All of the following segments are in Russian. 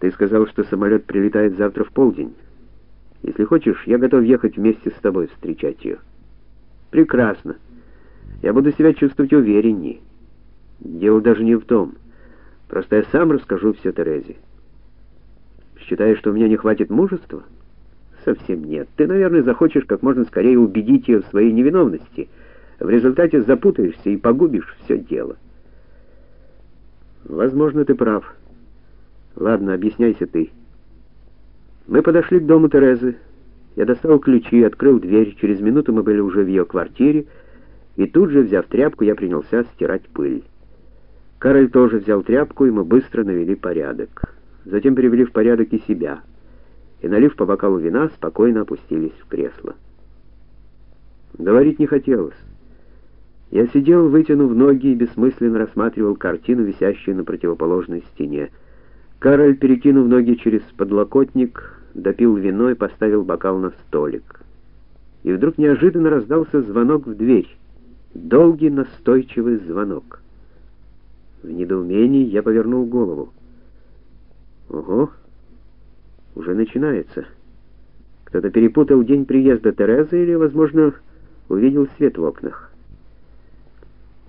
Ты сказал, что самолет прилетает завтра в полдень. Если хочешь, я готов ехать вместе с тобой встречать ее. Прекрасно. Я буду себя чувствовать увереннее. Дело даже не в том. Просто я сам расскажу все Терезе. Считаешь, что у меня не хватит мужества? Совсем нет. Ты, наверное, захочешь как можно скорее убедить ее в своей невиновности. В результате запутаешься и погубишь все дело. Возможно, ты прав. Ладно, объясняйся ты. Мы подошли к дому Терезы. Я достал ключи, открыл дверь. Через минуту мы были уже в ее квартире, и тут же, взяв тряпку, я принялся стирать пыль. Кароль тоже взял тряпку, и мы быстро навели порядок. Затем привели в порядок и себя. И, налив по бокалу вина, спокойно опустились в кресло. Говорить не хотелось. Я сидел, вытянув ноги, и бессмысленно рассматривал картину, висящую на противоположной стене. Кароль, перекинув ноги через подлокотник, допил вино и поставил бокал на столик. И вдруг неожиданно раздался звонок в дверь. Долгий настойчивый звонок. В недоумении я повернул голову. Ого! Уже начинается. Кто-то перепутал день приезда Терезы или, возможно, увидел свет в окнах.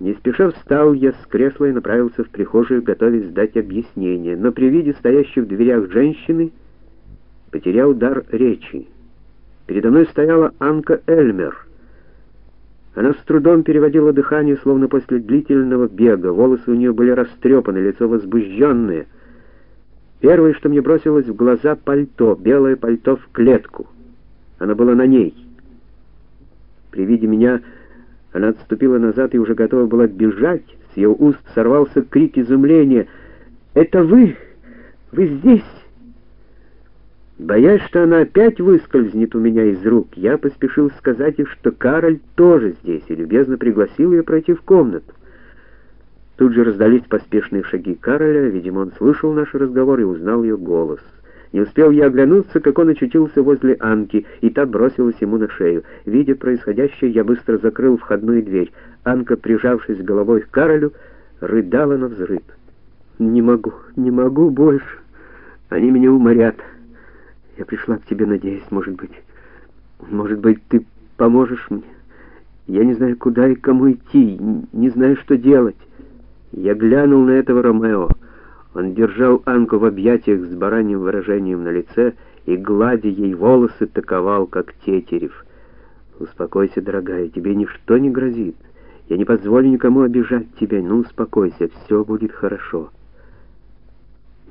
Не спеша встал я с кресла и направился в прихожую, готовясь дать объяснение, но при виде стоящей в дверях женщины потерял дар речи. Передо мной стояла Анка Эльмер. Она с трудом переводила дыхание, словно после длительного бега. Волосы у нее были растрепаны, лицо возбужденное. Первое, что мне бросилось в глаза, пальто, белое пальто в клетку. Она была на ней. При виде меня она отступила назад и уже готова была бежать. С ее уст сорвался крик изумления. «Это вы! Вы здесь!» Боясь, что она опять выскользнет у меня из рук, я поспешил сказать ей, что Кароль тоже здесь, и любезно пригласил ее пройти в комнату. Тут же раздались поспешные шаги Кароля, видимо, он слышал наш разговор и узнал ее голос. Не успел я оглянуться, как он очутился возле Анки, и та бросилась ему на шею. Видя происходящее, я быстро закрыл входную дверь. Анка, прижавшись головой к Каролю, рыдала на взрыв. «Не могу, не могу больше. Они меня уморят. Я пришла к тебе, надеясь, может быть, может быть, ты поможешь мне. Я не знаю, куда и кому идти, не знаю, что делать». Я глянул на этого Ромео. Он держал Анку в объятиях с бараньим выражением на лице и, гладя ей волосы, таковал, как тетерев. «Успокойся, дорогая, тебе ничто не грозит. Я не позволю никому обижать тебя. Ну, успокойся, все будет хорошо».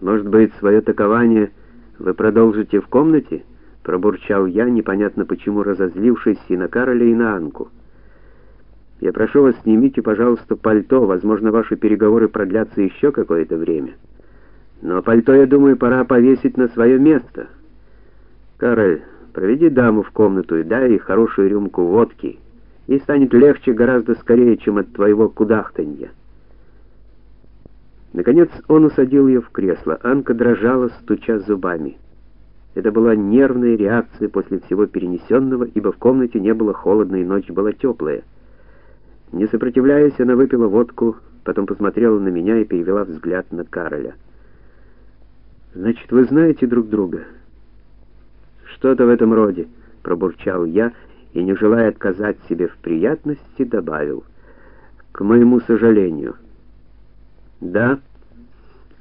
«Может быть, свое такование вы продолжите в комнате?» Пробурчал я, непонятно почему разозлившись и на Кароля, и на Анку. «Я прошу вас, снимите, пожалуйста, пальто. Возможно, ваши переговоры продлятся еще какое-то время». Но пальто, я думаю, пора повесить на свое место. Кароль, проведи даму в комнату и дай ей хорошую рюмку водки. Ей станет легче гораздо скорее, чем от твоего кудахтанья. Наконец он усадил ее в кресло. Анка дрожала, стуча зубами. Это была нервная реакция после всего перенесенного, ибо в комнате не было холодно и ночь была теплая. Не сопротивляясь, она выпила водку, потом посмотрела на меня и перевела взгляд на Кароля. Значит, вы знаете друг друга? Что-то в этом роде, пробурчал я и, не желая отказать себе в приятности, добавил: к моему сожалению. Да,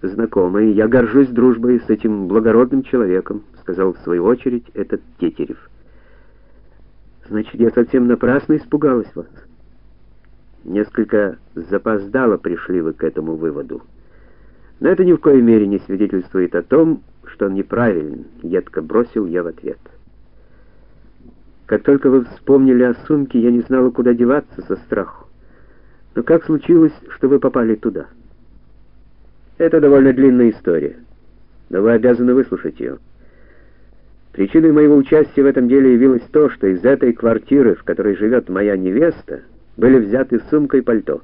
знакомый, я горжусь дружбой с этим благородным человеком, сказал в свою очередь этот Тетерев. Значит, я совсем напрасно испугалась вас. Несколько запоздало пришли вы к этому выводу. Но это ни в коей мере не свидетельствует о том, что он неправилен, едко бросил я в ответ. Как только вы вспомнили о сумке, я не знала, куда деваться со страху. Но как случилось, что вы попали туда? Это довольно длинная история, но вы обязаны выслушать ее. Причиной моего участия в этом деле явилось то, что из этой квартиры, в которой живет моя невеста, были взяты сумка и пальто.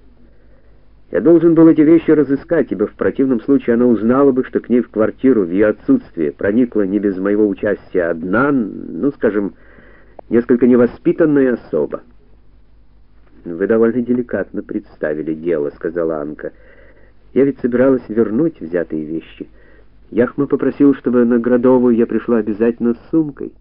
Я должен был эти вещи разыскать, ибо в противном случае она узнала бы, что к ней в квартиру в ее отсутствие проникла не без моего участия одна, ну, скажем, несколько невоспитанная особа. «Вы довольно деликатно представили дело», — сказала Анка. «Я ведь собиралась вернуть взятые вещи. Яхма попросил, чтобы на Градовую я пришла обязательно с сумкой.